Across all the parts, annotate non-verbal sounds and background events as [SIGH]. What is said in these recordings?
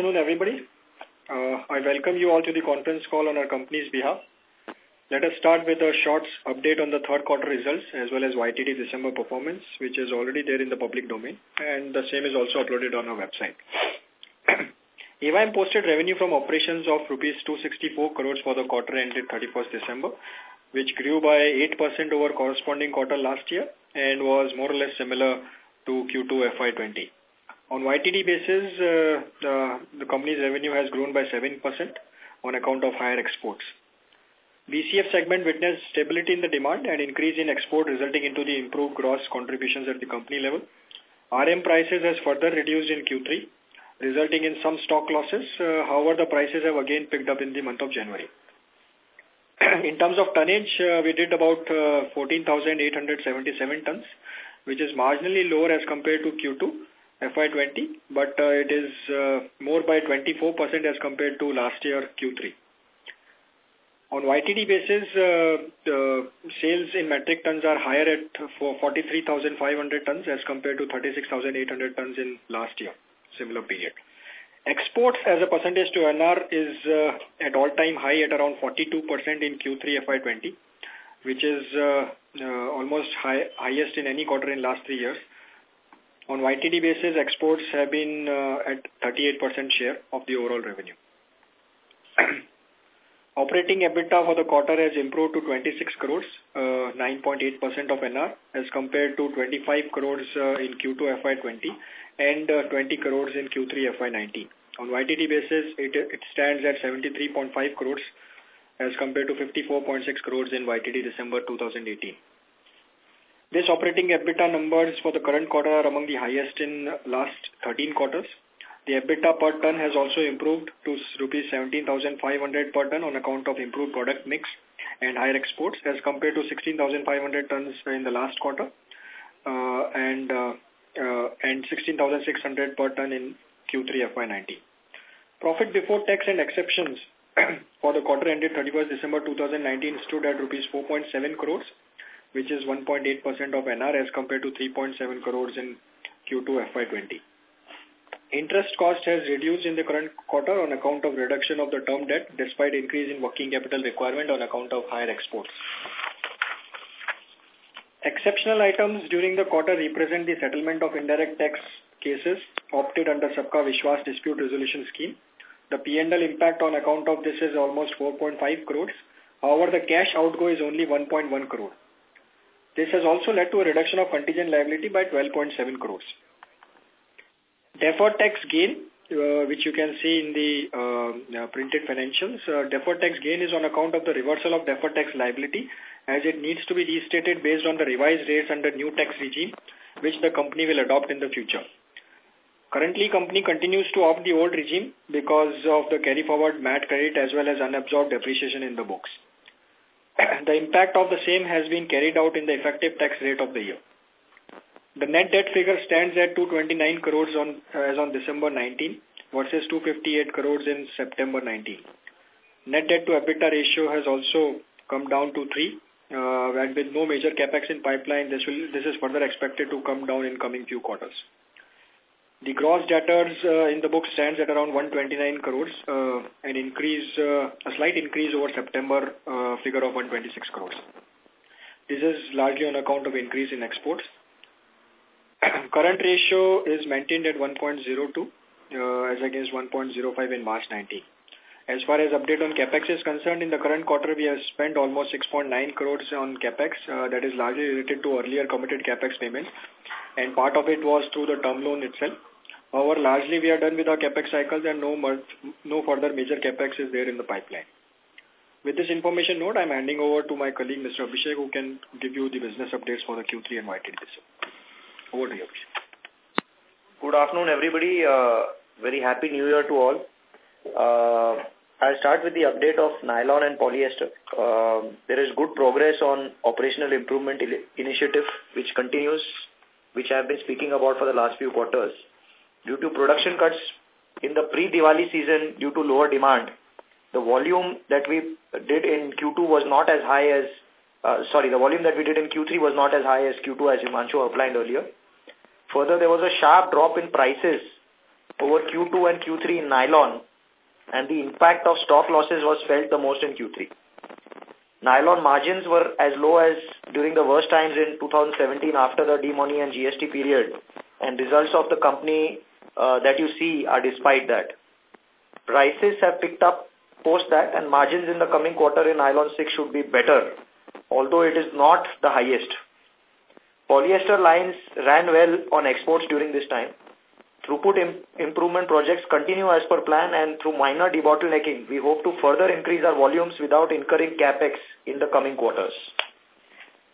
afternoon, everybody. Uh, I welcome you all to the conference call on our company's behalf. Let us start with a short update on the third quarter results as well as YTD December performance, which is already there in the public domain, and the same is also uploaded on our website. [CLEARS THROAT] AYM posted revenue from operations of rupees 264 crores for the quarter ended 31st December, which grew by 8% over corresponding quarter last year and was more or less similar to Q2 FY20. On YTD basis, uh, the, the company's revenue has grown by 7% on account of higher exports. BCF segment witnessed stability in the demand and increase in export resulting into the improved gross contributions at the company level. RM prices has further reduced in Q3, resulting in some stock losses. Uh, however, the prices have again picked up in the month of January. [CLEARS THROAT] in terms of tonnage, uh, we did about uh, 14,877 tons, which is marginally lower as compared to Q2 FY20, but uh, it is uh, more by 24% as compared to last year Q3. On YTD basis, uh, sales in metric tons are higher at for 43,500 tons as compared to 36,800 tons in last year, similar period. Exports as a percentage to NR is uh, at all-time high at around 42% in Q3 FY20, which is uh, uh, almost high, highest in any quarter in last three years. On YTD basis, exports have been uh, at 38% share of the overall revenue. [CLEARS THROAT] Operating EBITDA for the quarter has improved to 26 crores, 9.8% uh, of NR, as compared to 25 crores uh, in Q2 FY20 and uh, 20 crores in Q3 FY19. On YTD basis, it, it stands at 73.5 crores as compared to 54.6 crores in YTD December 2018. This operating EBITDA numbers for the current quarter are among the highest in last 13 quarters. The EBITDA per ton has also improved to rupees 17,500 per ton on account of improved product mix and higher exports as compared to 16,500 tons in the last quarter uh, and uh, uh, and 16,600 per ton in Q3 FY19. Profit before tax and exceptions [CLEARS THROAT] for the quarter ended 31st December 2019 stood at rupees 4.7 crores, which is 1.8% of NR as compared to 3.7 crores in Q2 FY20. Interest cost has reduced in the current quarter on account of reduction of the term debt despite increase in working capital requirement on account of higher exports. Exceptional items during the quarter represent the settlement of indirect tax cases opted under Sabka Vishwas dispute resolution scheme. The P&L impact on account of this is almost 4.5 crores. However, the cash outgo is only 1.1 crore. This has also led to a reduction of contingent liability by 12.7 crores. Deferred tax gain, uh, which you can see in the uh, uh, printed financials, uh, deferred tax gain is on account of the reversal of deferred tax liability as it needs to be restated based on the revised rates under new tax regime, which the company will adopt in the future. Currently, company continues to opt the old regime because of the carry forward MAT credit as well as unabsorbed depreciation in the books. The impact of the same has been carried out in the effective tax rate of the year. The net debt figure stands at 229 crores on as on December 19 versus 258 crores in September 19. Net debt to EBITDA ratio has also come down to 3 uh, and with no major capex in pipeline, this will this is further expected to come down in coming few quarters. The gross debtors uh, in the book stands at around 129 crores, uh, an increase, uh, a slight increase over September figure of 126 crores. This is largely on account of increase in exports. [COUGHS] Current ratio is maintained at 1.02 uh, as against 1.05 in March 19. As far as update on capex is concerned, in the current quarter we have spent almost 6.9 crores on capex. Uh, that is largely related to earlier committed capex payments, and part of it was through the term loan itself. However, largely we are done with our capex cycles and no, no further major capex is there in the pipeline. With this information note, I'm handing over to my colleague, Mr. Abhishek, who can give you the business updates for the Q3 and YTD. Over to you, Abhishek. Good afternoon, everybody. Uh, very happy New Year to all. Uh, I'll start with the update of nylon and polyester. Uh, there is good progress on operational improvement initiative, which continues, which I have been speaking about for the last few quarters. Due to production cuts in the pre-Diwali season due to lower demand, the volume that we did in Q2 was not as high as, uh, sorry, the volume that we did in Q3 was not as high as Q2 as Himanshu outlined earlier. Further, there was a sharp drop in prices over Q2 and Q3 in nylon and the impact of stock losses was felt the most in Q3. Nylon margins were as low as during the worst times in 2017 after the demoney and GST period and results of the company uh, that you see are despite that. Prices have picked up post that and margins in the coming quarter in nylon 6 should be better, although it is not the highest. Polyester lines ran well on exports during this time. Throughput Im improvement projects continue as per plan and through minor debottlenecking, we hope to further increase our volumes without incurring capex in the coming quarters.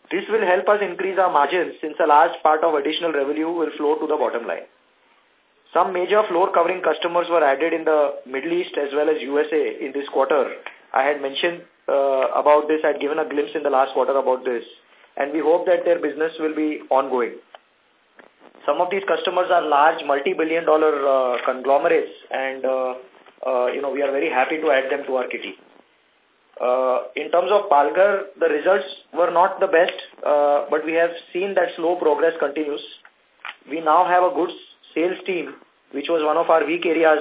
This will help us increase our margins since a large part of additional revenue will flow to the bottom line. Some major floor covering customers were added in the Middle East as well as USA in this quarter. I had mentioned uh, about this, I had given a glimpse in the last quarter about this, and we hope that their business will be ongoing. Some of these customers are large multi-billion dollar uh, conglomerates and, uh, uh, you know, we are very happy to add them to our kitty. Uh, in terms of Palghar, the results were not the best, uh, but we have seen that slow progress continues. We now have a good sales team, which was one of our weak areas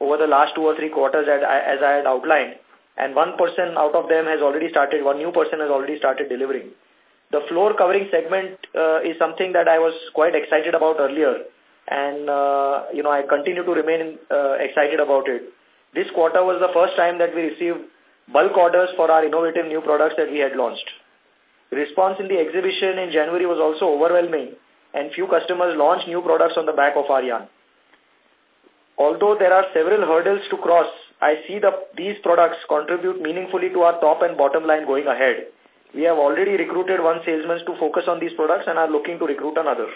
over the last two or three quarters as I, as I had outlined. And one person out of them has already started, one new person has already started delivering. The floor covering segment uh, is something that I was quite excited about earlier. And, uh, you know, I continue to remain uh, excited about it. This quarter was the first time that we received bulk orders for our innovative new products that we had launched. Response in the exhibition in January was also overwhelming and few customers launched new products on the back of our yarn. Although there are several hurdles to cross, I see the, these products contribute meaningfully to our top and bottom line going ahead. We have already recruited one salesman to focus on these products and are looking to recruit another.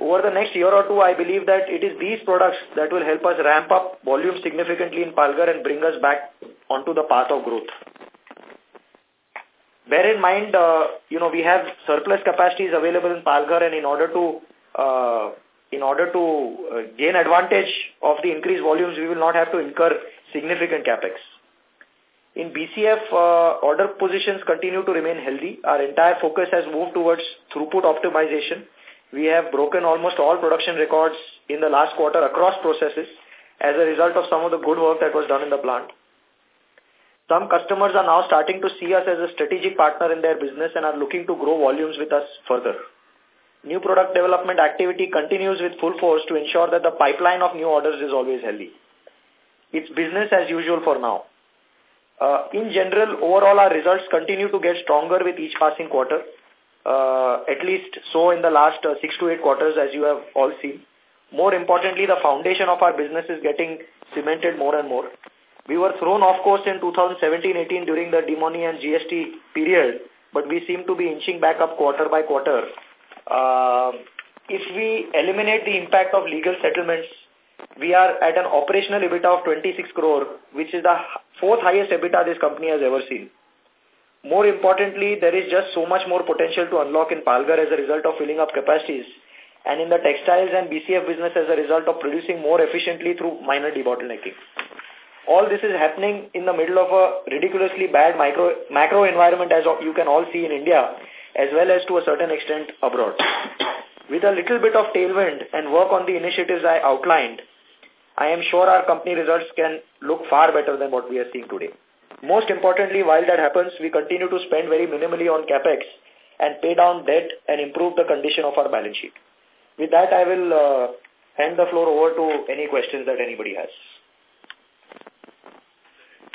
Over the next year or two, I believe that it is these products that will help us ramp up volume significantly in Palghar and bring us back onto the path of growth. Bear in mind, uh, you know, we have surplus capacities available in Palghar and in order to uh, in order to uh, gain advantage of the increased volumes, we will not have to incur significant capex. In BCF, uh, order positions continue to remain healthy. Our entire focus has moved towards throughput optimization. We have broken almost all production records in the last quarter across processes as a result of some of the good work that was done in the plant. Some customers are now starting to see us as a strategic partner in their business and are looking to grow volumes with us further. New product development activity continues with full force to ensure that the pipeline of new orders is always healthy. It's business as usual for now. Uh, in general, overall, our results continue to get stronger with each passing quarter, uh, at least so in the last uh, six to eight quarters, as you have all seen. More importantly, the foundation of our business is getting cemented more and more. We were thrown off course in 2017-18 during the demoney and GST period, but we seem to be inching back up quarter by quarter. Uh, if we eliminate the impact of legal settlements, we are at an operational EBITDA of 26 crore, which is the fourth highest EBITDA this company has ever seen. More importantly, there is just so much more potential to unlock in Palghar as a result of filling up capacities and in the textiles and BCF business as a result of producing more efficiently through minor debottlenecking. All this is happening in the middle of a ridiculously bad micro, macro environment as you can all see in India as well as to a certain extent abroad. With a little bit of tailwind and work on the initiatives I outlined, I am sure our company results can look far better than what we are seeing today. Most importantly, while that happens, we continue to spend very minimally on capex and pay down debt and improve the condition of our balance sheet. With that, I will uh, hand the floor over to any questions that anybody has.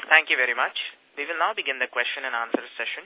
Thank you very much. We will now begin the question and answer session.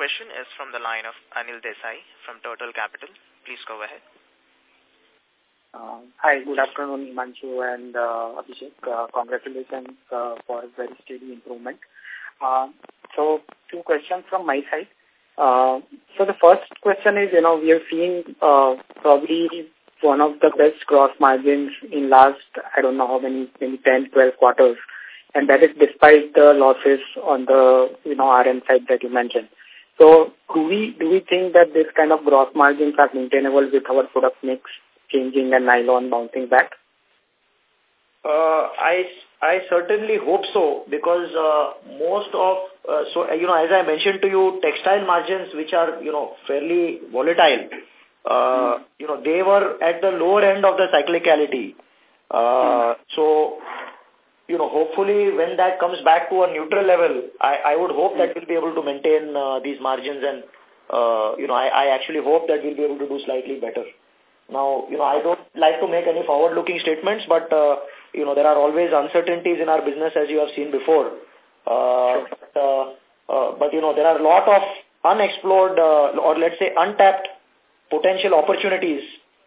question is from the line of Anil Desai from Total Capital. Please go ahead. Uh, hi, good afternoon, Manchu and uh, Abhishek. Uh, congratulations uh, for very steady improvement. Uh, so, two questions from my side. Uh, so the first question is, you know, we are seeing uh, probably one of the best gross margins in last, I don't know how many, maybe 10, 12 quarters. And that is despite the losses on the, you know, RM side that you mentioned. So do we, do we think that this kind of gross margins are maintainable with our product mix changing and nylon bouncing back? Uh, I I certainly hope so because uh, most of uh, so you know as I mentioned to you textile margins which are you know fairly volatile uh, you know they were at the lower end of the cyclicality. Uh, so you know hopefully when that comes back to a neutral level I, I would hope that we'll be able to maintain uh, these margins and uh, you know I, I actually hope that we'll be able to do slightly better now you know I don't like to make any forward looking statements but uh, you know, there are always uncertainties in our business as you have seen before. Uh, uh, uh, but, you know, there are a lot of unexplored uh, or let's say untapped potential opportunities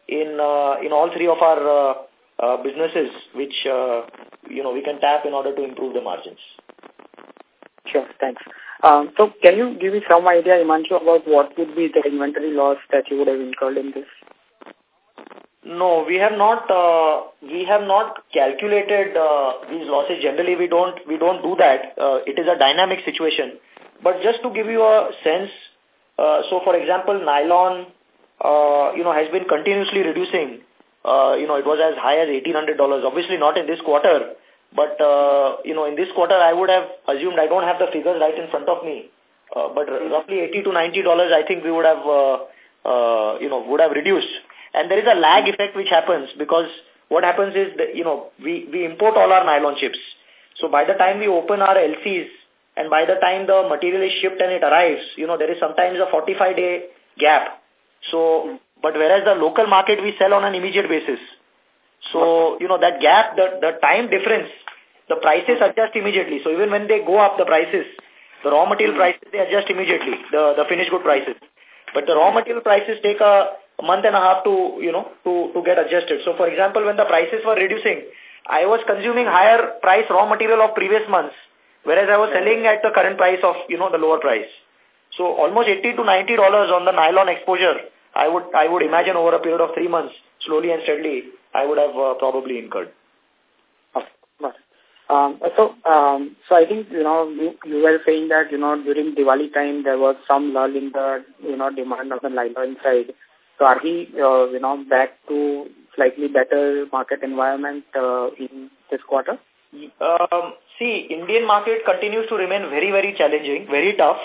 in uh, in all three of our uh, uh, businesses which, uh, you know, we can tap in order to improve the margins. Sure, thanks. Um, so can you give me some idea, Himanshu, about what would be the inventory loss that you would have incurred in this? No, we have not. Uh, we have not calculated uh, these losses. Generally, we don't. We don't do that. Uh, it is a dynamic situation. But just to give you a sense, uh, so for example, nylon, uh, you know, has been continuously reducing. Uh, you know, it was as high as eighteen hundred dollars. Obviously, not in this quarter, but uh, you know, in this quarter, I would have assumed. I don't have the figures right in front of me, uh, but roughly eighty to ninety dollars. I think we would have, uh, uh, you know, would have reduced. And there is a lag effect which happens because what happens is, that, you know, we, we import all our nylon chips. So by the time we open our LCs and by the time the material is shipped and it arrives, you know, there is sometimes a 45-day gap. So, but whereas the local market we sell on an immediate basis. So, you know, that gap, the, the time difference, the prices adjust immediately. So even when they go up the prices, the raw material prices, they adjust immediately, the, the finished good prices. But the raw material prices take a a month and a half to, you know, to, to get adjusted. So, for example, when the prices were reducing, I was consuming higher price raw material of previous months, whereas I was selling at the current price of, you know, the lower price. So, almost 80 to 90 dollars on the nylon exposure, I would, I would imagine over a period of three months, slowly and steadily, I would have uh, probably incurred. Um, so, um, so I think, you know, you, you were saying that, you know, during Diwali time, there was some lull in the, you know, demand on the nylon side. So are we, uh, you know, back to slightly better market environment uh, in this quarter? Um, see, Indian market continues to remain very, very challenging, very tough.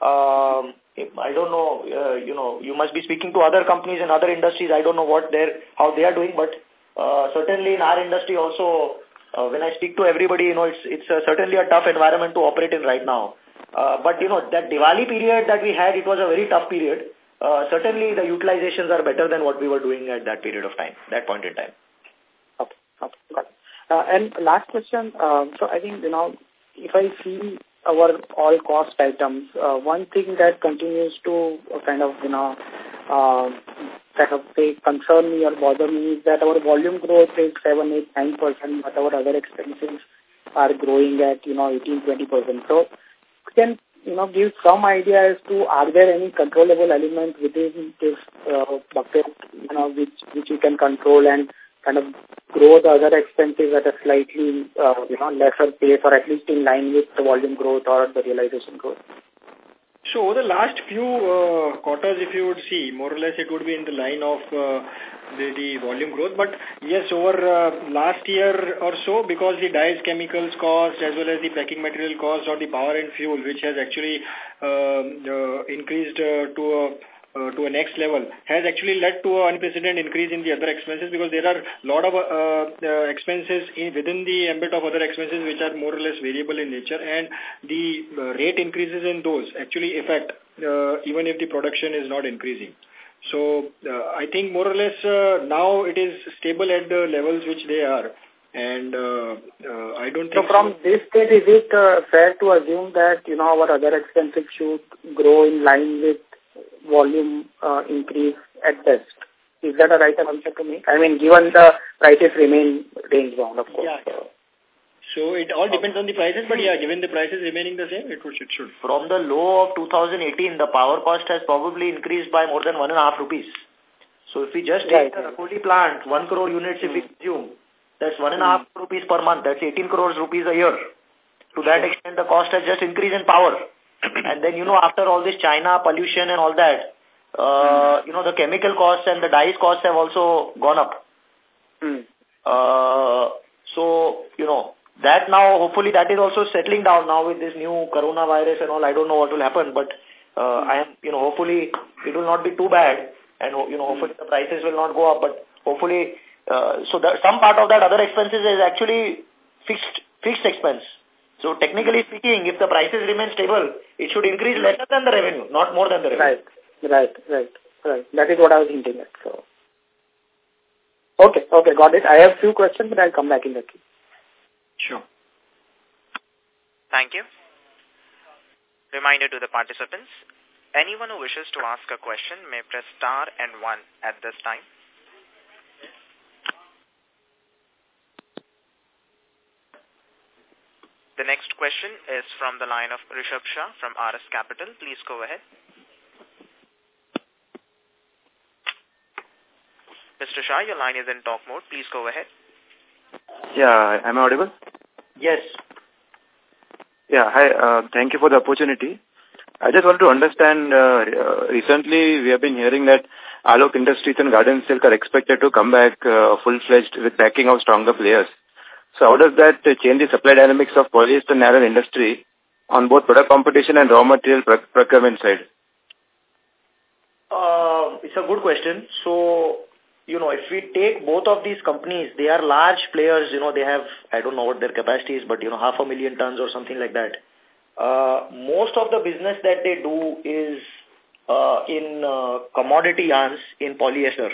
Um, I don't know, uh, you know, you must be speaking to other companies in other industries. I don't know what they're, how they are doing, but uh, certainly in our industry also, uh, when I speak to everybody, you know, it's, it's uh, certainly a tough environment to operate in right now. Uh, but, you know, that Diwali period that we had, it was a very tough period uh, certainly the utilizations are better than what we were doing at that period of time, that point in time. Okay, okay. Uh, and last question, uh, so I think, you know, if I see our all cost items, uh, one thing that continues to kind of, you know, uh, of say concern me or bother me is that our volume growth is 7, 8, 9%, but our other expenses are growing at, you know, 18, 20%. So can you know, give some idea as to are there any controllable elements within this uh, bucket, you know, which which you can control and kind of grow the other expenses at a slightly, uh, you know, lesser pace or at least in line with the volume growth or the realization growth? So over the last few uh, quarters, if you would see, more or less it would be in the line of uh, the, the volume growth. But yes, over uh, last year or so, because the dyes chemicals cost as well as the packing material cost or the power and fuel, which has actually um, uh, increased uh, to a uh, to a next level has actually led to an unprecedented increase in the other expenses because there are a lot of uh, uh, expenses in, within the ambit of other expenses which are more or less variable in nature and the uh, rate increases in those actually affect uh, even if the production is not increasing. So uh, I think more or less uh, now it is stable at the levels which they are. And uh, uh, I don't think... So from so. this stage, is it uh, fair to assume that, you know, our other expenses should grow in line with volume uh, increase at best. Is that a right answer to make? I mean, given the prices remain range bound, of course. Yeah. So it all depends on the prices, but yeah, given the prices remaining the same, it, should, it should. From the low of 2018, the power cost has probably increased by more than one and a half rupees. So if we just take right. the Rakholi plant, one crore units if we hmm. consume, that's one and a half rupees per month. That's 18 crores rupees a year. To that extent, the cost has just increased in power. And then, you know, after all this China pollution and all that, uh, hmm. you know, the chemical costs and the dyes costs have also gone up. Mm. Uh, so, you know, that now, hopefully that is also settling down now with this new coronavirus and all. I don't know what will happen, but uh, I am, you know, hopefully it will not be too bad and, you know, hopefully the prices will not go up, but hopefully, uh, so that some part of that other expenses is actually fixed, fixed expense. So technically speaking, if the prices remain stable, it should increase lesser than the revenue, not more than the revenue. Right, right, right, right. That is what I was hinting at. So, okay, okay, got it. I have few questions, but I'll come back in the queue. Sure. Thank you. Reminder to the participants, anyone who wishes to ask a question may press star and one at this time. The next question is from the line of Rishabh Shah from RS Capital. Please go ahead. Mr. Shah, your line is in talk mode. Please go ahead. Yeah, am I audible? Yes. Yeah, hi. Uh, thank you for the opportunity. I just want to understand, uh, uh, recently we have been hearing that Alok Industries and Garden Silk are expected to come back uh, full-fledged with backing of stronger players. So how does that change the supply dynamics of polyester nylon industry on both product competition and raw material procurement side? Uh, it's a good question. So you know, if we take both of these companies, they are large players, you know, they have, I don't know what their capacity is, but, you know, half a million tons or something like that. Uh, most of the business that they do is uh, in uh, commodity yarns in polyester.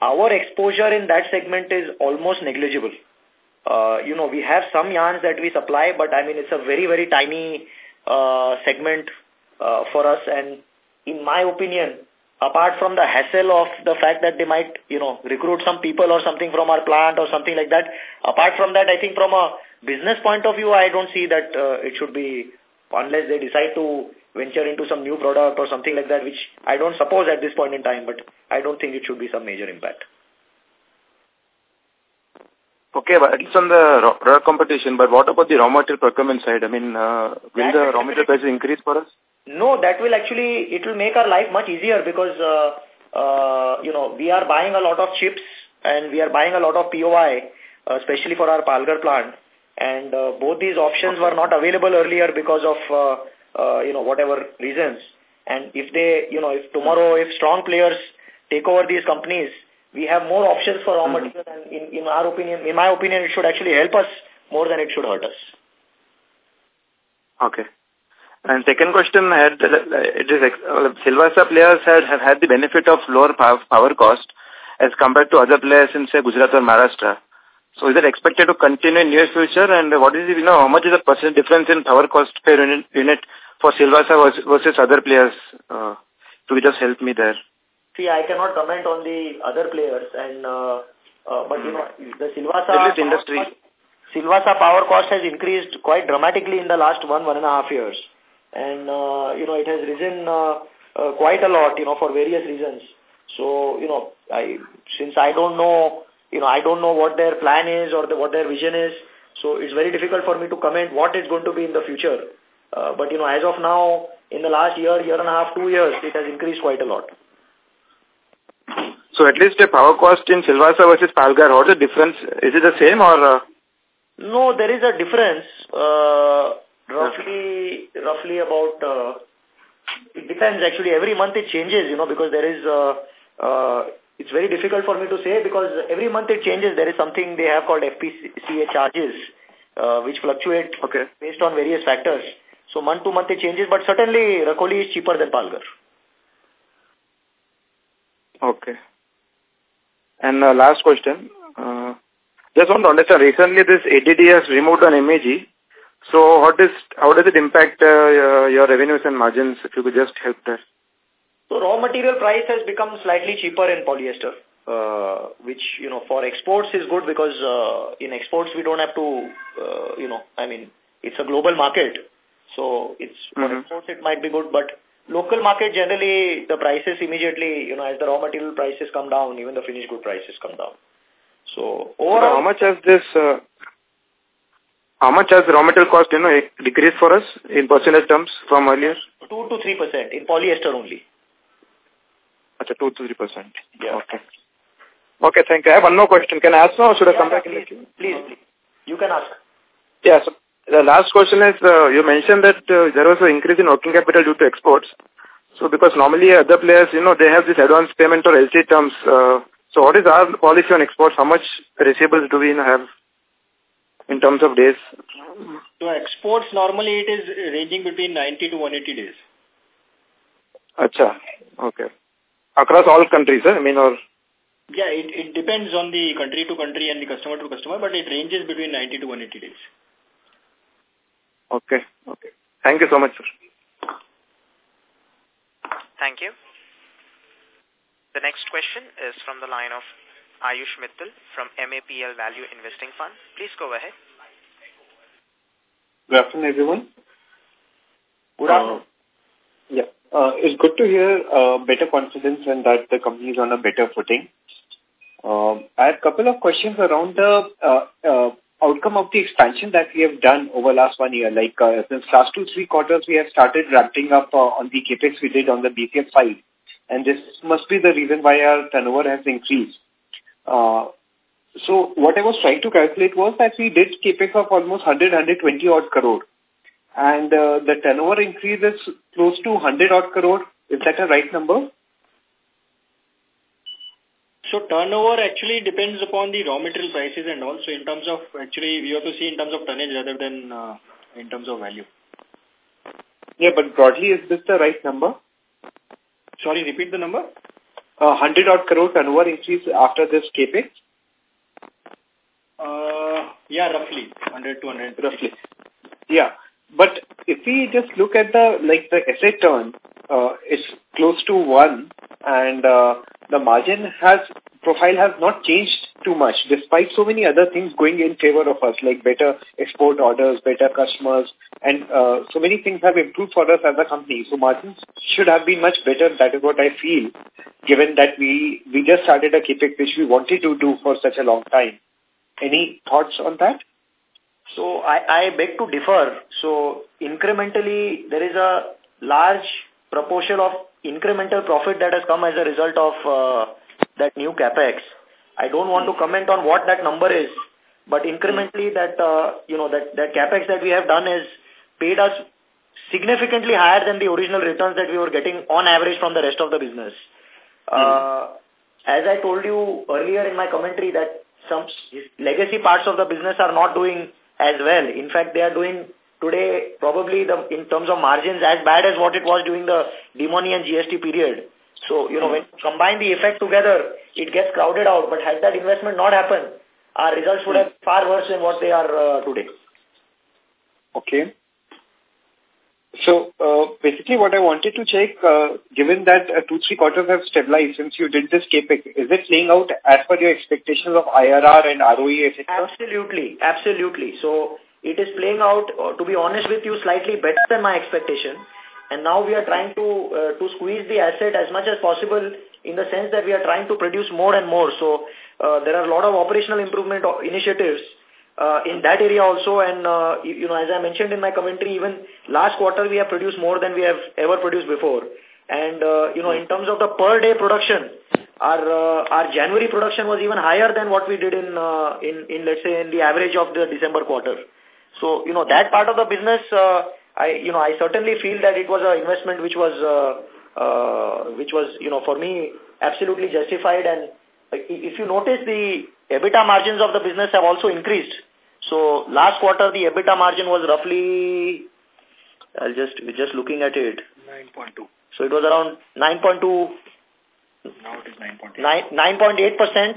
Our exposure in that segment is almost negligible. Uh, you know, we have some yarns that we supply, but I mean, it's a very, very tiny uh, segment uh, for us. And in my opinion, apart from the hassle of the fact that they might, you know, recruit some people or something from our plant or something like that, apart from that, I think from a business point of view, I don't see that uh, it should be, unless they decide to venture into some new product or something like that, which I don't suppose at this point in time, but I don't think it should be some major impact. Okay, but it's on the product competition, but what about the raw material procurement side? I mean, uh, will the raw material prices increase for us? No, that will actually, it will make our life much easier because, uh, uh, you know, we are buying a lot of chips and we are buying a lot of POI, uh, especially for our Palghar plant. And uh, both these options were not available earlier because of, uh, uh, you know, whatever reasons. And if they, you know, if tomorrow, if strong players take over these companies, we have more options for raw mm-hmm. material and in, in our opinion, in my opinion, it should actually help us more than it should hurt us. Okay. And second question, had it is uh, Silvassa players had have had the benefit of lower power cost as compared to other players in say Gujarat or Maharashtra. So is it expected to continue in near future? And what is you know, how much is the percent difference in power cost per unit, unit for Silvassa versus other players? Uh, to you just help me there? See, I cannot comment on the other players, and uh, uh, but you know, the Silvassa industry. Silvassa power cost has increased quite dramatically in the last one one and a half years. And uh, you know it has risen uh, uh, quite a lot you know for various reasons. So you know i since i don't know you know i don't know what their plan is or the, what their vision is so it's very difficult for me to comment what is going to be in the future. Uh, but you know as of now in the last year year and a half two years it has increased quite a lot so at least the power cost in Silvassa versus Palghar, what's the difference? Is it the same or? Uh... No, there is a difference. Uh, roughly roughly about uh, it depends actually every month it changes you know because there is uh, uh, it's very difficult for me to say because every month it changes there is something they have called FPCA charges uh, which fluctuate okay. based on various factors so month to month it changes but certainly Rakholi is cheaper than Palghar. okay and uh, last question uh, just want to understand recently this ADD has removed an MAG so what is, how does it impact uh, your revenues and margins, if you could just help there? So raw material price has become slightly cheaper in polyester. uh, which, you know, for exports is good because uh, in exports we don't have to, uh, you know, I mean, it's a global market. So it's for mm -hmm. exports it might be good, but local market generally the prices immediately, you know, as the raw material prices come down, even the finished good prices come down. So overall, so how much has this, uh, how much has the raw material cost, you know, decreased for us in percentage terms from earlier? Two to three percent in polyester only. Achha, two to three percent. Yeah. Okay. Okay, thank you. I have one more question. Can I ask now or should I come back please, in the queue? Please, please. You can ask. Yeah, so the last question is, uh, you mentioned that uh, there was an increase in working capital due to exports. So because normally other players, you know, they have this advance payment or LC terms. Uh, so what is our policy on exports? How much receivables do we have in terms of days? So exports normally it is ranging between 90 to 180 days. Acha, okay. Across all countries, eh? I mean, or yeah, it, it depends on the country to country and the customer to customer, but it ranges between 90 to 180 days. Okay, okay. Thank you so much, sir. Thank you. The next question is from the line of Ayush Mittal from MAPL Value Investing Fund. Please go ahead. Good afternoon, everyone. Good afternoon. Uh, yeah, uh, it's good to hear uh, better confidence and that the company is on a better footing. Um, I have a couple of questions around the uh, uh, outcome of the expansion that we have done over last one year. Like uh, since last two, three quarters, we have started ramping up uh, on the capex we did on the BCF side. And this must be the reason why our turnover has increased. Uh, so what I was trying to calculate was that we did capex of almost 100, 120 odd crore. And uh, the turnover increase is close to 100 odd crore. Is that a right number? So turnover actually depends upon the raw material prices and also in terms of actually we have to see in terms of tonnage rather than uh, in terms of value. Yeah, but broadly is this the right number? Sorry, repeat the number. Uh, 100 odd crore turnover increase after this capex? Uh, yeah, roughly 100 to 100. Roughly. Yeah, but if we just look at the like the asset turn, uh, it's close to one, and uh, the margin has profile has not changed too much despite so many other things going in favor of us like better export orders, better customers and uh, so many things have improved for us as a company. So margins should have been much better. That is what I feel given that we, we just started a capex which we wanted to do for such a long time. Any thoughts on that? So I, I beg to differ. So incrementally there is a large proportion of incremental profit that has come as a result of uh, that new capex. I don't want to comment on what that number is, but incrementally that, uh, you know, that, that capex that we have done is paid us significantly higher than the original returns that we were getting on average from the rest of the business. Uh, as I told you earlier in my commentary that some legacy parts of the business are not doing as well. In fact, they are doing today probably the in terms of margins as bad as what it was during the demoney and GST period. So, you know, when you combine the effect together, it gets crowded out. But had that investment not happened, our results would have far worse than what they are uh, today. Okay. So, uh, basically what I wanted to check, uh, given that uh, two, three quarters have stabilized since you did this CAPEX, is it playing out as per your expectations of IRR and ROE, etc.? Absolutely, absolutely. So, it is playing out, uh, to be honest with you, slightly better than my expectation. And now we are trying to uh, to squeeze the asset as much as possible in the sense that we are trying to produce more and more. So uh, there are a lot of operational improvement initiatives uh, in that area also. And, uh, you know, as I mentioned in my commentary, even last quarter we have produced more than we have ever produced before. And, uh, you know, in terms of the per day production, our uh, our January production was even higher than what we did in, uh, in, in, let's say, in the average of the December quarter. So, you know, that part of the business, uh, I, you know, I certainly feel that it was an investment which was, uh, uh, which was, you know, for me, absolutely justified. And if you notice, the EBITDA margins of the business have also increased. So last quarter, the EBITDA margin was roughly, I'll just, just looking at it. 9.2. So it was around 9.2. Now it is 9.8. 9.8%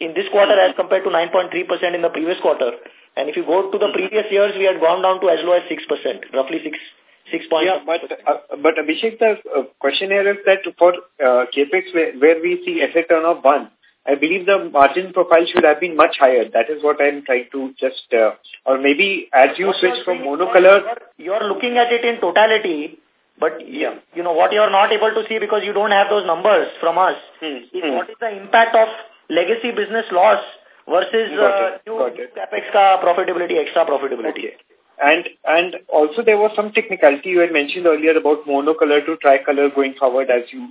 in this quarter as compared to 9.3% in the previous quarter. And if you go to the previous years, we had gone down to as low as 6%, roughly 6, 6 points. Yeah, but, uh, but Abhishek, the uh, question here is that for uh, CAPEX where, where we see asset turn of 1, I believe the margin profile should have been much higher. That is what I'm trying to just, uh, or maybe as you switch from monocolor. You're looking at it in totality, but yeah. you know what you're not able to see because you don't have those numbers from us hmm. is hmm. what is the impact of legacy business loss versus uh, new capex ka profitability, extra profitability. Okay. And and also there was some technicality you had mentioned earlier about monocolor to tricolor going forward as you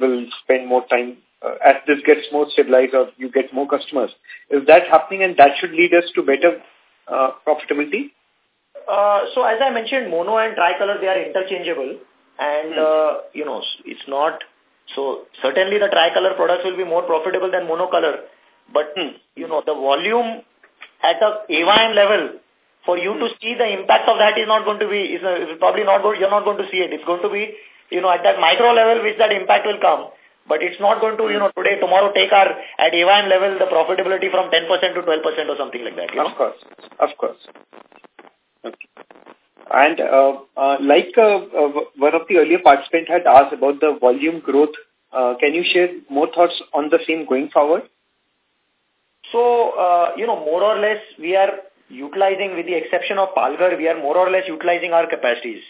will spend more time uh, as this gets more stabilized or you get more customers. Is that happening and that should lead us to better uh, profitability? Uh, so as I mentioned, mono and tricolor, they are interchangeable. And, hmm. uh, you know, it's not, so certainly the tricolor products will be more profitable than monocolor. But, hmm. you know, the volume at a AYM level for you to see the impact of that is not going to be, is, is probably not going, you're not going to see it. It's going to be, you know, at that micro level which that impact will come. But it's not going to, you know, today, tomorrow take our, at AYM level, the profitability from 10% to 12% or something like that. of know? course, of course. Okay. And uh, uh, like uh, uh, one of the earlier participants had asked about the volume growth, uh, can you share more thoughts on the same going forward? So, uh, you know, more or less we are utilizing, with the exception of Palghar, we are more or less utilizing our capacities.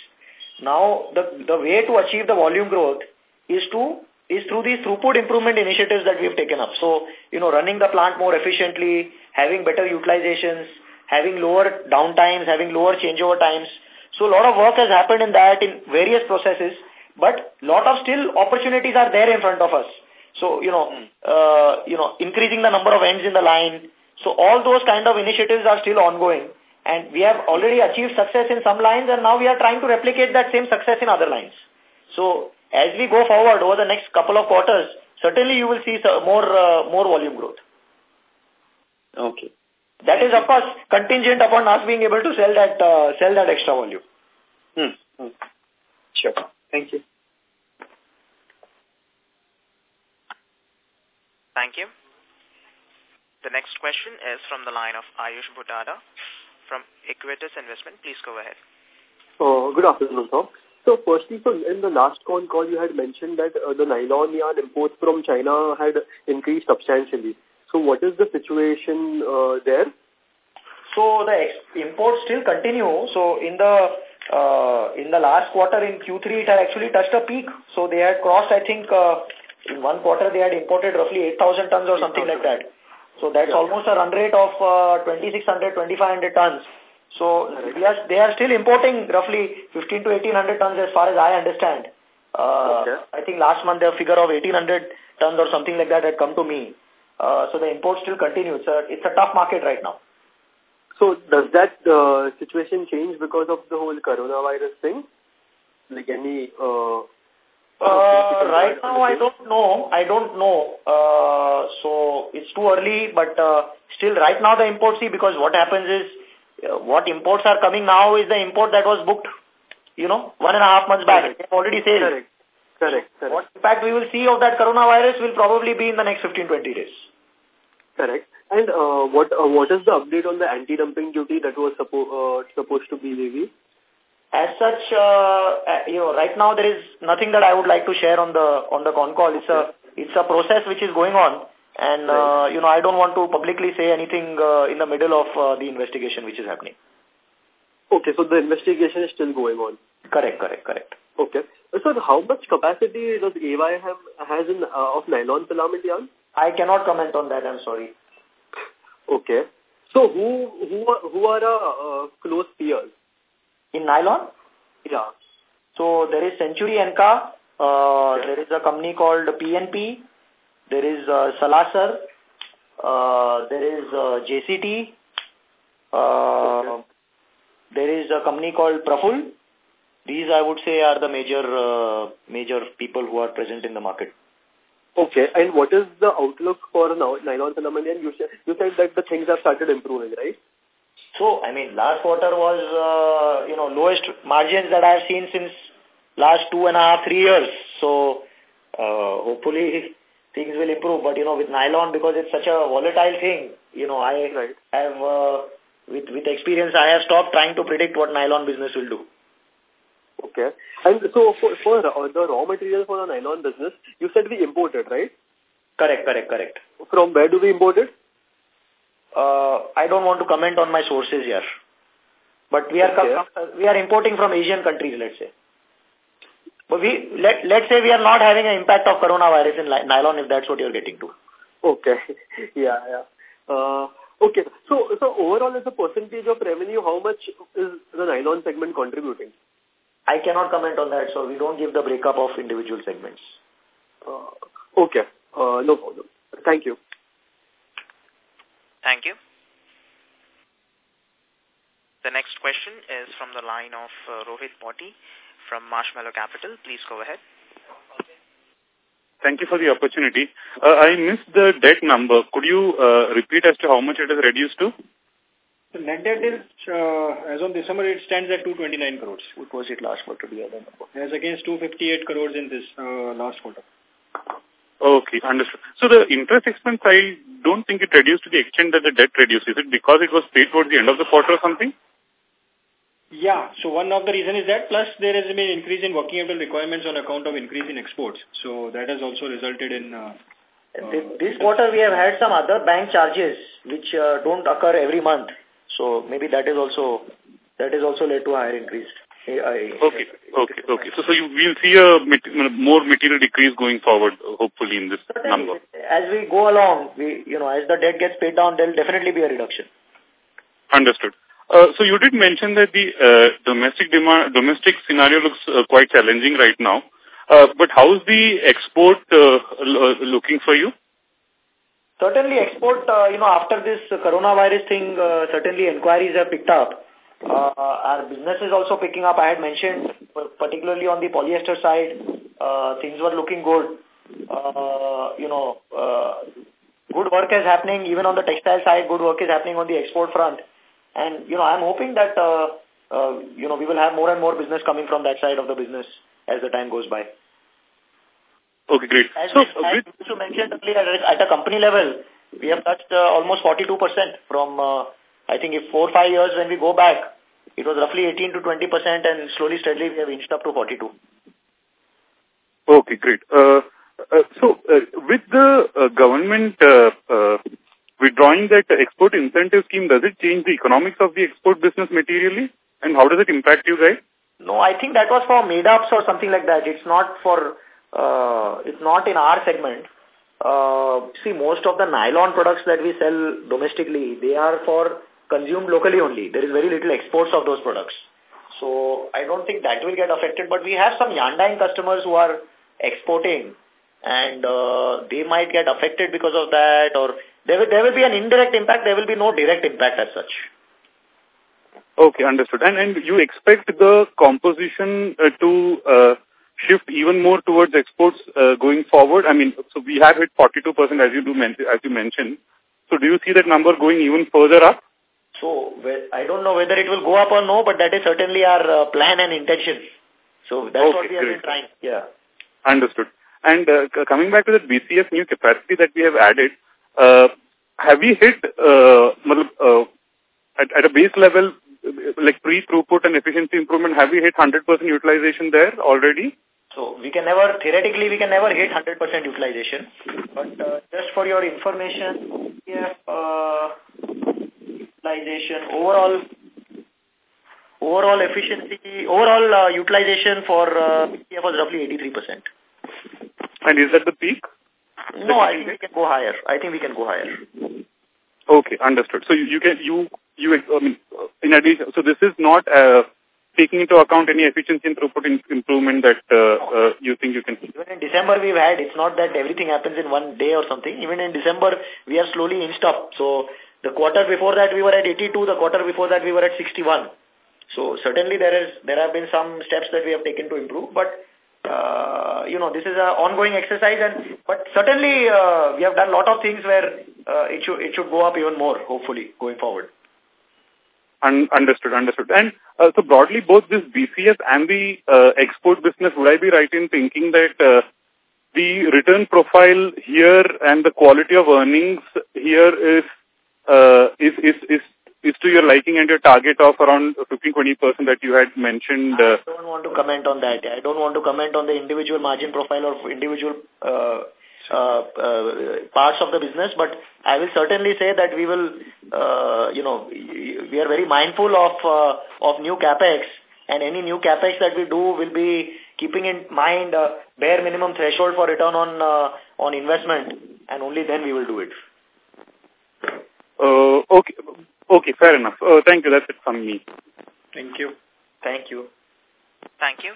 Now, the, the way to achieve the volume growth is to is through these throughput improvement initiatives that we have taken up. So, you know, running the plant more efficiently, having better utilizations, having lower downtimes, having lower changeover times. So, a lot of work has happened in that in various processes, but lot of still opportunities are there in front of us. So, you know, hmm. uh, you know, increasing the number of ends in the line, so all those kind of initiatives are still ongoing and we have already achieved success in some lines and now we are trying to replicate that same success in other lines. So as we go forward over the next couple of quarters, certainly you will see more uh, more volume growth. Okay. That is of course contingent upon us being able to sell that uh, sell that extra volume. Hmm. hmm. Sure. Thank you. Thank you. The next question is from the line of Ayush Bhutada from Equitas Investment. Please go ahead. Uh, good afternoon, sir. So firstly, so in the last con call, you had mentioned that uh, the nylon yarn imports from China had increased substantially. So what is the situation uh, there? So the imports still continue. So in the uh, in the last quarter in Q3, it had actually touched a peak. So they had crossed, I think, uh, in one quarter they had imported roughly 8,000 tons or something like that. So that's yeah. almost a run rate of uh, 2600, 2500 tons. So we are, they are still importing roughly 15 to 1800 tons as far as I understand. Uh, okay. I think last month the figure of 1800 tons or something like that had come to me. Uh, so the import still continues. It's a, it's a tough market right now. So does that uh, situation change because of the whole coronavirus thing? Like any uh, uh, right now, I don't know. I don't know. Uh, so it's too early, but uh, still right now the import, see, because what happens is uh, what imports are coming now is the import that was booked, you know, one and a half months back. They've already sailed. Correct. Correct. Correct. What impact we will see of that coronavirus will probably be in the next 15-20 days. Correct. And uh, what uh, what is the update on the anti-dumping duty that was suppo uh, supposed to be levied? As such, uh, uh, you know, right now there is nothing that I would like to share on the on the con call. It's a it's a process which is going on, and uh, you know, I don't want to publicly say anything uh, in the middle of uh, the investigation which is happening. Okay, so the investigation is still going on. Correct, correct, correct. Okay. So how much capacity does AY have, has in, uh, of nylon filament yarn? I cannot comment on that, I'm sorry. Okay. So who who are, who are uh, close peers? In nylon? Yeah. So there is Century Enka, uh, there is a company called PNP, there is uh, Salasar, uh, there is uh, JCT, uh, there is a company called Praful. These, I would say, are the major uh, major people who are present in the market. Okay, and what is the outlook for nylon filament? You said, you said that the things have started improving, right? So, I mean, last quarter was, uh, you know, lowest margins that I have seen since last two and a half, three years. So, uh, hopefully [LAUGHS] things will improve. But, you know, with nylon, because it's such a volatile thing, you know, I right. have, uh, with, with experience, I have stopped trying to predict what nylon business will do. Okay. And so for, for the raw material for the nylon business, you said we imported, right? Correct, correct, correct. From where do we import it? Uh, I don't want to comment on my sources here. But we are okay. we are importing from Asian countries, let's say. But we let let's say we are not having an impact of coronavirus in nylon, if that's what you're getting to. Okay. [LAUGHS] yeah, yeah. Uh, okay. So, so overall, as a percentage of revenue, how much is the nylon segment contributing? I cannot comment on that, so we don't give the breakup of individual segments. Uh, okay. Uh, no problem. Thank you. Thank you. The next question is from the line of uh, Rohit Potti from Marshmallow Capital. Please go ahead. Thank you for the opportunity. Uh, I missed the debt number. Could you uh, repeat as to how much it is reduced to? The net debt is, uh, as on December, it stands at 229 crores. What was it last quarter? Do you As against 258 crores in this uh, last quarter. Okay, understood. So the interest expense, I don't think it reduced to the extent that the debt reduced. Is it because it was paid towards the end of the quarter or something? Yeah, so one of the reason is that plus there has been increase in working capital requirements on account of increase in exports. So that has also resulted in... Uh, this, this quarter we have had some other bank charges which uh, don't occur every month. So maybe that is also that is also led to higher increase. Okay, okay, okay. So, so you will see a more material decrease going forward, hopefully, in this number. As we go along, we, you know, as the debt gets paid down, there will definitely be a reduction. Understood. Uh, so you did mention that the uh, domestic demand, domestic scenario looks uh, quite challenging right now. Uh, but how is the export uh, uh, looking for you? Certainly export, you know, after this coronavirus thing, certainly inquiries have picked up. Our business is also picking up. I had mentioned, particularly on the polyester side, things were looking good. You know, good work is happening even on the textile side. Good work is happening on the export front. And, you know, I'm hoping that, uh, uh, you know, we will have more and more business coming from that side of the business as the time goes by. Okay, great. As, so, as you mentioned earlier, at a company level, we have touched uh, almost 42% from, uh, I think, if four or five years when we go back, it was roughly 18 to 20% and slowly, steadily we have inched up to 42. Okay, great. Uh, uh, so, uh, with the uh, government uh, uh, withdrawing that export incentive scheme, does it change the economics of the export business materially? And how does it impact you guys? No, I think that was for made-ups or something like that. It's not for, uh, it's not in our segment. Uh, see, most of the nylon products that we sell domestically, they are for consumed locally only. There is very little exports of those products. So I don't think that will get affected. But we have some yarn customers who are exporting and uh, they might get affected because of that or there will, there will be an indirect impact. There will be no direct impact as such. Okay, understood. And, and you expect the composition uh, to uh, shift even more towards exports uh, going forward? I mean, so we have hit 42% as you do as you mentioned. So do you see that number going even further up? So well, I don't know whether it will go up or no, but that is certainly our uh, plan and intention. So that's okay, what we have been trying. Yeah. Understood. And uh, coming back to the BCF new capacity that we have added, have we hit uh, uh, at, at a base level, like pre-throughput and efficiency improvement, have we hit 100% utilization there already? So we can never, theoretically, we can never hit 100% utilization. But uh, just for your information, we have uh, utilization overall overall efficiency, overall uh, utilization for uh, was roughly 83%. And is that the peak? No, I think we can go higher. I think we can go higher. Okay, understood. So you, you can you you I mean in addition, so this is not uh, taking into account any efficiency and throughput in, improvement that uh, uh, you think you can. Even in December we've had. It's not that everything happens in one day or something. Even in December we are slowly inched up. So the quarter before that we were at 82. The quarter before that we were at 61. So certainly there is there have been some steps that we have taken to improve, but uh, you know, this is an ongoing exercise and, but certainly, uh, we have done a lot of things where, uh, it should, it should go up even more, hopefully, going forward. Un understood, understood. And, uh, so broadly, both this BCF and the, uh, export business, would I be right in thinking that, uh, the return profile here and the quality of earnings here is, uh, is, is, is is to your liking and your target of around 15-20% that you had mentioned? Uh, I don't want to comment on that. I don't want to comment on the individual margin profile or individual uh, uh, uh, parts of the business, but I will certainly say that we will, uh, you know, we are very mindful of uh, of new capex, and any new capex that we do will be keeping in mind a bare minimum threshold for return on uh, on investment, and only then we will do it. Uh, okay, okay, fair enough. Uh, thank you. That's it from me. Thank you. Thank you. Thank you.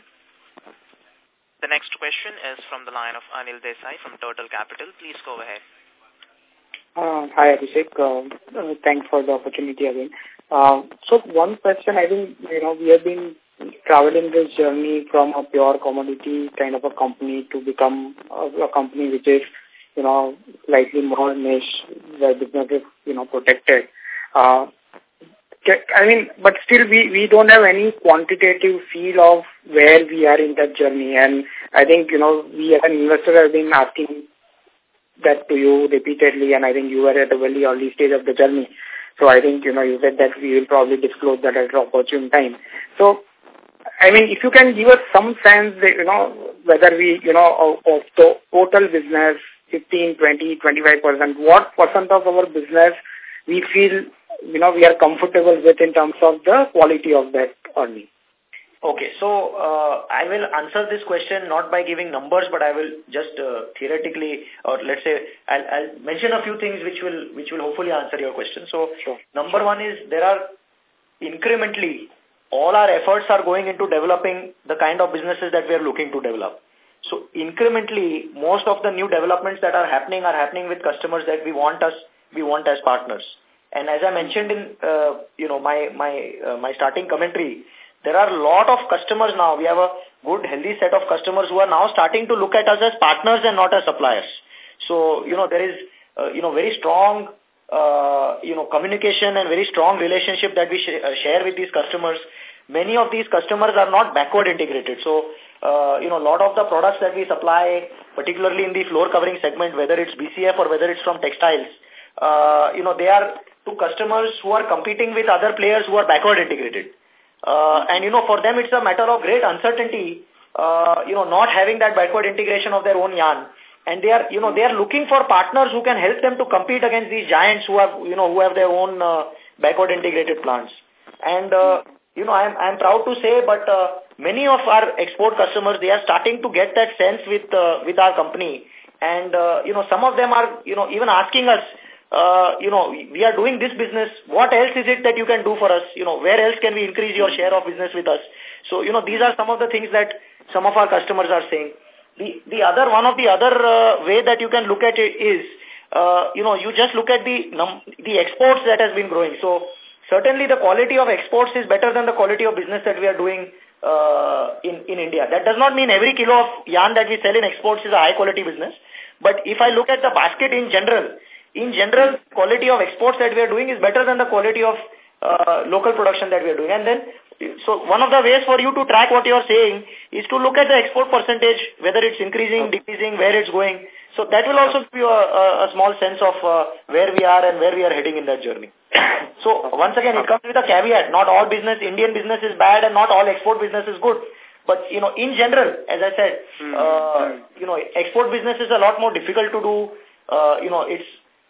The next question is from the line of Anil Desai from Total Capital. Please go ahead. Uh, hi, Abhishek. Uh, uh, thanks for the opportunity again. Uh, so one question, I think, you know, we have been traveling this journey from a pure commodity kind of a company to become a, a company which is, you know, slightly more niche, where business is, you know, protected. Uh, I mean, but still we, we don't have any quantitative feel of where we are in that journey. And I think, you know, we as an investor have been asking that to you repeatedly, and I think you were at a very early stage of the journey. So I think, you know, you said that we will probably disclose that at an opportune time. So, I mean, if you can give us some sense, that, you know, whether we, you know, of, of the total business, 15, 20, 25%, what percent of our business we feel you know, we are comfortable with in terms of the quality of that earning. Okay, so uh, I will answer this question not by giving numbers, but I will just uh, theoretically, or let's say, I'll, I'll, mention a few things which will which will hopefully answer your question. So, sure. number one is there are incrementally all our efforts are going into developing the kind of businesses that we are looking to develop. So, incrementally, most of the new developments that are happening are happening with customers that we want us we want as partners. And as I mentioned in, uh, you know, my, my, uh, my starting commentary, there are a lot of customers now. We have a good, healthy set of customers who are now starting to look at us as partners and not as suppliers. So, you know, there is, uh, you know, very strong, uh, you know, communication and very strong relationship that we sh uh, share with these customers. Many of these customers are not backward integrated. So, uh, you know, a lot of the products that we supply, particularly in the floor covering segment, whether it's BCF or whether it's from textiles, uh, you know, they are to customers who are competing with other players who are backward integrated. Uh, and, you know, for them it's a matter of great uncertainty, uh, you know, not having that backward integration of their own yarn. And they are, you know, they are looking for partners who can help them to compete against these giants who have, you know, who have their own uh, backward integrated plants. And, uh, you know, I'm, I'm proud to say, but uh, many of our export customers, they are starting to get that sense with, uh, with our company. And, uh, you know, some of them are, you know, even asking us, uh, you know, we are doing this business. What else is it that you can do for us? You know, where else can we increase your share of business with us? So, you know, these are some of the things that some of our customers are saying. The, the other, one of the other uh, way that you can look at it is, uh, you know, you just look at the, num the exports that has been growing. So, certainly the quality of exports is better than the quality of business that we are doing uh, in, in India. That does not mean every kilo of yarn that we sell in exports is a high quality business. But if I look at the basket in general, in general, quality of exports that we are doing is better than the quality of uh, local production that we are doing. And then, so one of the ways for you to track what you are saying is to look at the export percentage, whether it's increasing, decreasing, where it's going. So that will also give you a, a, a small sense of uh, where we are and where we are heading in that journey. [COUGHS] so once again, it comes with a caveat. Not all business, Indian business is bad and not all export business is good. But, you know, in general, as I said, mm -hmm. uh, you know, export business is a lot more difficult to do. Uh, you know, it's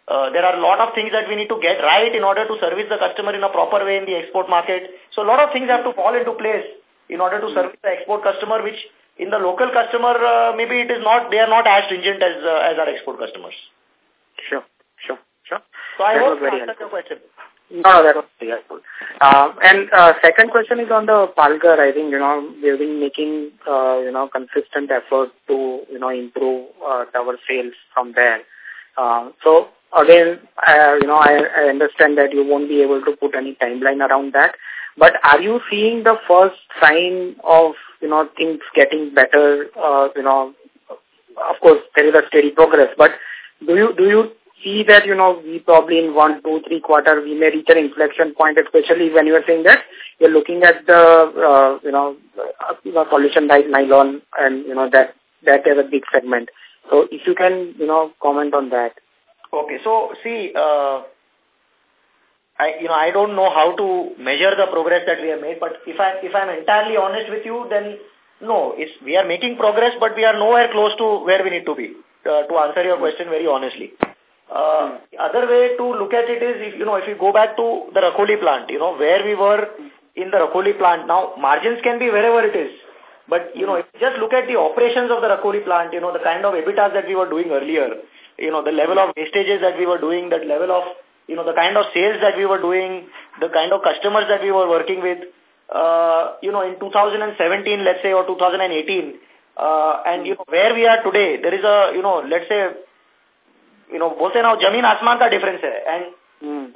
uh, there are a lot of things that we need to get right in order to service the customer in a proper way in the export market. So a lot of things have to fall into place in order to service the export customer, which in the local customer, uh, maybe it is not, they are not as stringent as, uh, as our export customers. Sure, sure, sure. So I that hope I answered your question. No, that was very helpful. Uh, and uh, second question is on the Palghar. I think, you know, we've been making, uh, you know, consistent effort to, you know, improve uh, our sales from there. Uh, so Again, uh, you know, I, I understand that you won't be able to put any timeline around that. But are you seeing the first sign of, you know, things getting better? Uh, you know, of course, there is a steady progress. But do you do you see that, you know, we probably in one, two, three quarter, we may reach an inflection point, especially when you are saying that you're looking at the, uh, you know, uh, pollution like nylon and, you know, that, that is a big segment. So if you can, you know, comment on that. Okay, so see, uh, I you know I don't know how to measure the progress that we have made, but if I if I'm entirely honest with you, then no, it's we are making progress, but we are nowhere close to where we need to be. uh, to answer your question very honestly. Uh, other way to look at it is, if you know, if you go back to the Rakholi plant, you know, where we were in the Rakholi plant, now margins can be wherever it is. But, you know, if you just look at the operations of the Rakholi plant, you know, the kind of EBITDAs that we were doing earlier, you know, the level of wastages that we were doing, that level of, you know, the kind of sales that we were doing, the kind of customers that we were working with, uh, you know, in 2017, let's say, or 2018, uh, and, you know, where we are today, there is a, you know, let's say, you know, both now Jameen Asman ka difference hai. And mm.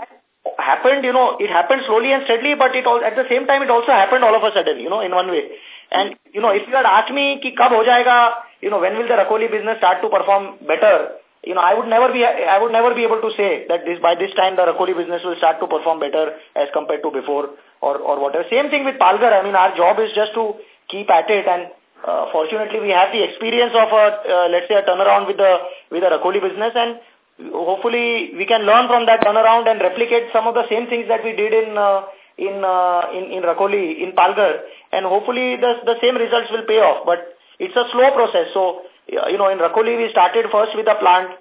happened, you know, it happened slowly and steadily, but it all, at the same time, it also happened all of a sudden, you know, in one way. And, you know, if you had asked me ki kab ho jayega, you know, when will the Rakholi business start to perform better, you know, I would never be, I would never be able to say that this, by this time the Rakholi business will start to perform better as compared to before or, or whatever. Same thing with Palghar. I mean, our job is just to keep at it and uh, fortunately we have the experience of a, uh, let's say a turnaround with the, with the Rakholi business and hopefully we can learn from that turnaround and replicate some of the same things that we did in, uh, in, uh, in, in Rakholi, in Palghar and hopefully the, the same results will pay off. But it's a slow process. So, you know, in Rakholi we started first with a plant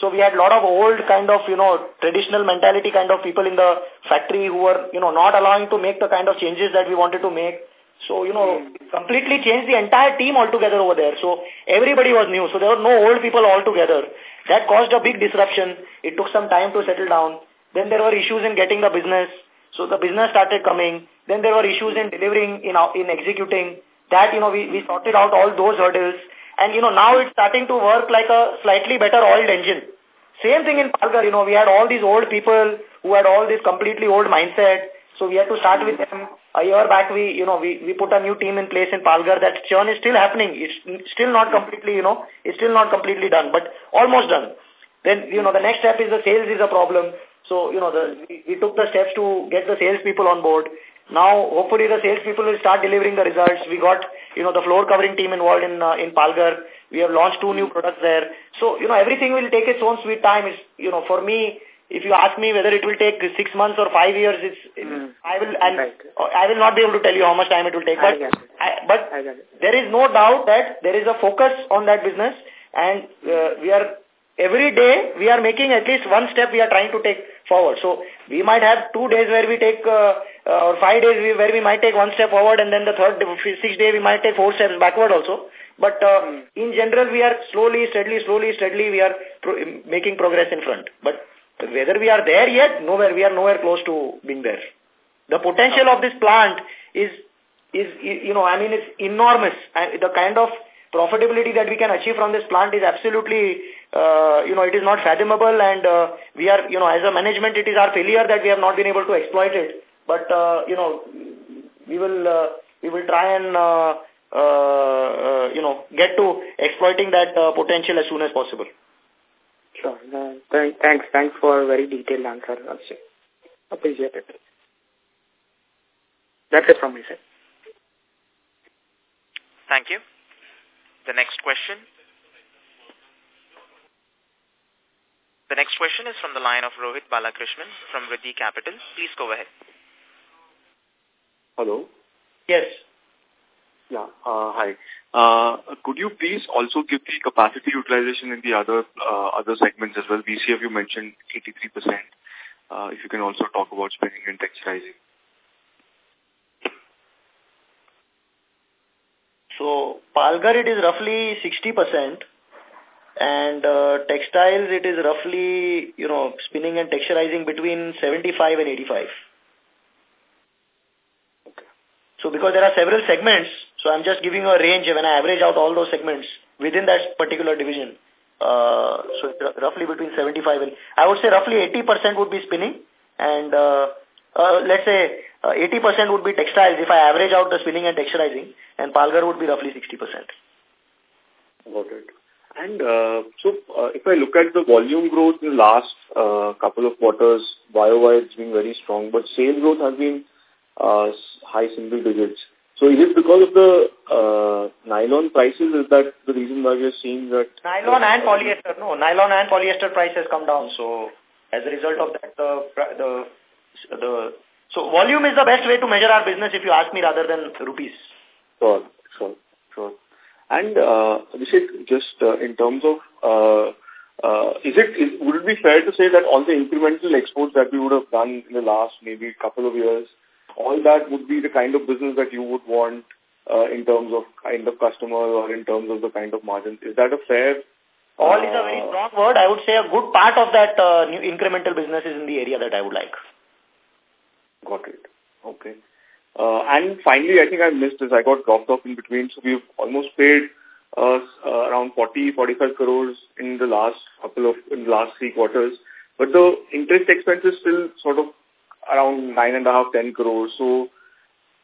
so we had a lot of old kind of, you know, traditional mentality kind of people in the factory who were, you know, not allowing to make the kind of changes that we wanted to make. So, you know, hmm. completely changed the entire team altogether over there. So everybody was new. So there were no old people altogether. That caused a big disruption. It took some time to settle down. Then there were issues in getting the business. So the business started coming. Then there were issues in delivering, in, in executing. That, you know, we, we sorted out all those hurdles. And, you know, now it's starting to work like a slightly better oiled engine. Same thing in Palghar, you know, we had all these old people who had all this completely old mindset. So we had to start with them. A year back, we, you know, we, we put a new team in place in Palghar. That churn is still happening. It's still not completely, you know, it's still not completely done, but almost done. Then, you know, the next step is the sales is a problem. So, you know, the, we, we took the steps to get the salespeople on board. Now, hopefully the salespeople will start delivering the results. We got, you know, the floor covering team involved in uh, in Palghar. We have launched two new products there. So, you know, everything will take its own sweet time. It's, you know, for me, if you ask me whether it will take six months or five years, it's, mm. I will, and right. I will not be able to tell you how much time it will take. But, I, but I there is no doubt that there is a focus on that business and uh, we are, every day we are making at least one step we are trying to take forward. So we might have two days where we take, uh, uh, or five days where we might take one step forward and then the third, sixth day we might take four steps backward also. But uh, mm. in general, we are slowly, steadily, slowly, steadily, we are pro making progress in front. But whether we are there yet, nowhere, we are nowhere close to being there. The potential of this plant is, is you know, I mean, it's enormous. And the kind of profitability that we can achieve from this plant is absolutely, uh, you know, it is not fathomable and uh, we are, you know, as a management, it is our failure that we have not been able to exploit it. But, uh, you know, we will, uh, we will try and, uh, uh, uh, you know, get to exploiting that uh, potential as soon as possible. Sure. Uh, th thanks. Thanks for a very detailed answer, Akshay. Appreciate it. That's it from me, sir. Thank you. The next question. The next question is from the line of Rohit Balakrishnan from Riddhi Capital. Please go ahead. Hello. Yes. Yeah. Uh, hi. Uh, could you please also give the capacity utilization in the other uh, other segments as well? BCF you mentioned 83%. Uh, if you can also talk about spinning and texturizing. So, Palghar it is roughly 60% and uh, textiles it is roughly, you know, spinning and texturizing between 75 and 85. Okay. So because there are several segments, so I'm just giving you a range when I average out all those segments within that particular division. Uh, so roughly between 75 and, I would say roughly 80% would be spinning and uh, uh, let's say 80% uh, would be textiles if I average out the spinning and texturizing and Palghar would be roughly 60%. Got it. And uh, so uh, if I look at the volume growth in the last uh, couple of quarters, YOY has been very strong, but sales growth has been uh, high single digits. So is it because of the uh, nylon prices? Is that the reason why we are seeing that? Nylon and polyester. No, nylon and polyester prices come down. So as a result of that, the the the so volume is the best way to measure our business, if you ask me, rather than rupees. Sure, sure, sure. And uh, Abhishek, just uh, in terms of, uh, uh, is it is, would it be fair to say that all the incremental exports that we would have done in the last maybe couple of years, all that would be the kind of business that you would want uh, in terms of kind of customer or in terms of the kind of margins? Is that a fair? All is a very uh, strong word. I would say a good part of that uh, new incremental business is in the area that I would like. Got it. Okay. Uh, and finally, I think I missed this. I got dropped off in between. So we've almost paid uh, uh, around 40, 45 crores in the last couple of, in the last three quarters. But the interest expense is still sort of around nine and a half, ten crores. So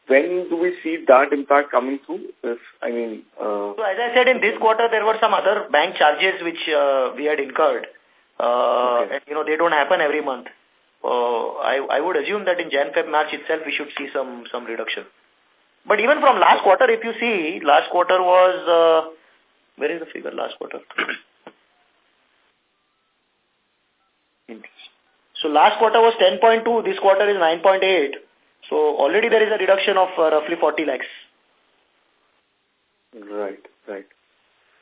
when do we see that impact coming through? If, I mean, uh, So as I said, in this quarter, there were some other bank charges which uh, we had incurred. Uh, Okay. and, you know, they don't happen every month. Uh, I, I would assume that in Jan, Feb, March itself, we should see some, some reduction. But even from last quarter, if you see, last quarter was, uh, where is the figure last quarter? [CLEARS THROAT] so last quarter was 10.2, this quarter is 9.8. So already there is a reduction of uh, roughly 40 lakhs. right, right.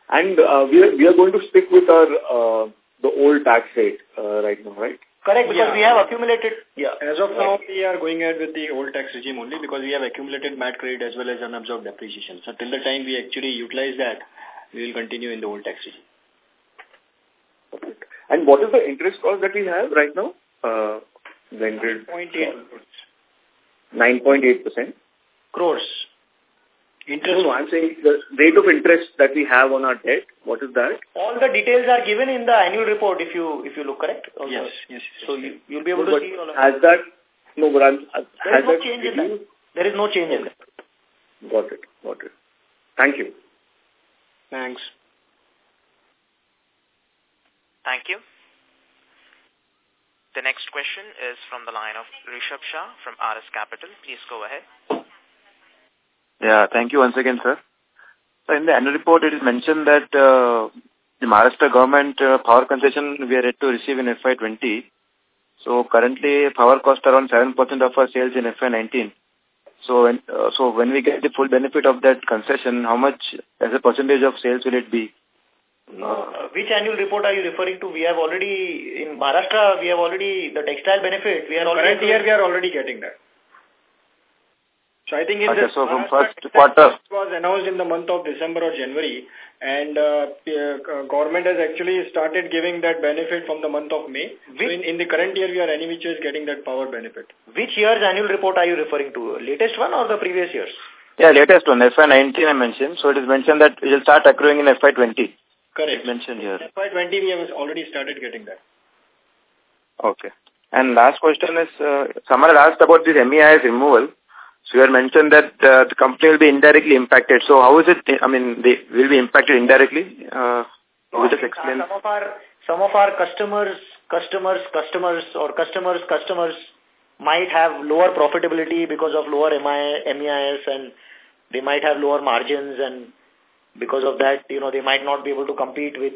And uh, we are we are going to stick with our uh, the old tax rate uh, right now, right? Correct, because Yeah. we have accumulated, yeah. As of now, we are going ahead with the old tax regime only because we have accumulated MAT credit as well as unabsorbed depreciation. So till the time we actually utilize that, we will continue in the old tax regime. And what is the interest cost that we have right now? Uh, blended 0.8 9.8%. crores. Interest. No, no, I'm saying the rate of interest that we have on our debt, what is that? All the details are given in the annual report if you if you look correct. Also. Yes, yes. yes. So you, you'll be able No, to see all of has that, no, but I'm, uh, There has no that change in that. There is no change in that. Got it, got it. Thank you. Thanks. Thank you. The next question is from the line of Rishabh Shah from RS Capital. Please go ahead. Yeah, thank you once again, sir. So in the annual report, it is mentioned that uh, the Maharashtra government uh, power concession we are yet to receive in FY20. So currently, power cost around 7% of our sales in FY19. So when, uh, so when we get the full benefit of that concession, how much as a percentage of sales will it be? Uh, which annual report are you referring to? We have already, in Maharashtra, we have already, the textile benefit, we are already... Current year, we are already getting that. So I think in Okay, this so from first quarter- it was announced in the month of December or January, and uh, uh, government has actually started giving that benefit from the month of May. So in, in the current year, we are any which is getting that power benefit. Which year's annual report are you referring to? Latest one or the previous years? Yeah, latest one, FY19 I mentioned. So it is mentioned that it will start accruing in FY20. Correct. Mentioned here. FY20, we have already started getting that. Okay. And last question is, uh, someone had asked about this MEIS removal. So you had mentioned that uh, the company will be indirectly impacted. So how is it, I mean, they will be impacted indirectly? Uh, you just explain? Some of our, some of our customers, customers, customers or customers, customers might have lower profitability because of lower MI, MEIS and they might have lower margins and because of that, you know, they might not be able to compete with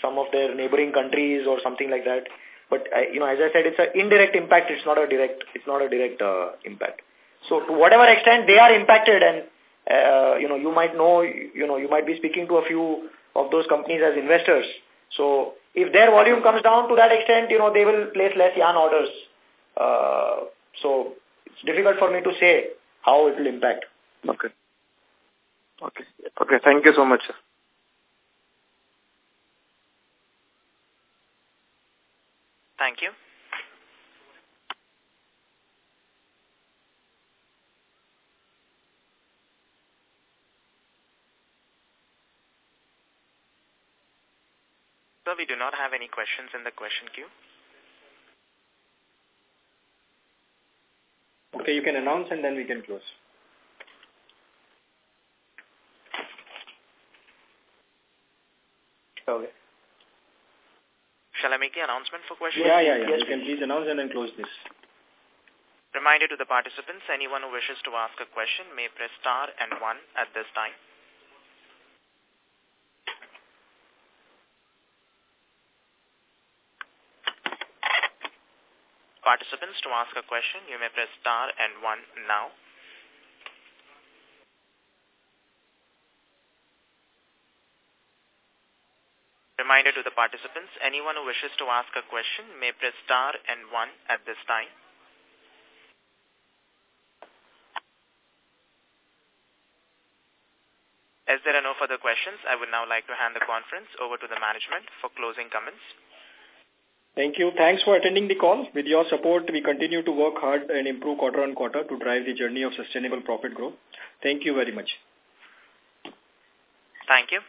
some of their neighboring countries or something like that. But, I, you know, as I said, it's an indirect impact. It's not a direct, it's not a direct uh, impact. So to whatever extent they are impacted and, uh, you know, you might know, you know, you might be speaking to a few of those companies as investors. So if their volume comes down to that extent, you know, they will place less yarn orders. Uh, so it's difficult for me to say how it will impact. Okay. Okay. Okay. Thank you so much, sir. Thank you. Sir, we do not have any questions in the question queue. Okay, you can announce and then we can close. Okay. Shall I make the announcement for questions? Yeah, yeah, yeah. Yes, you can please announce and then close this. Reminder to the participants, anyone who wishes to ask a question may press star and one at this time. Participants, to ask a question, you may press star and one now. reminder to the participants, anyone who wishes to ask a question may press star and one at this time. As there are no further questions, I would now like to hand the conference over to the management for closing comments. Thank you. Thanks for attending the call. With your support, we continue to work hard and improve quarter on quarter to drive the journey of sustainable profit growth. Thank you very much. Thank you.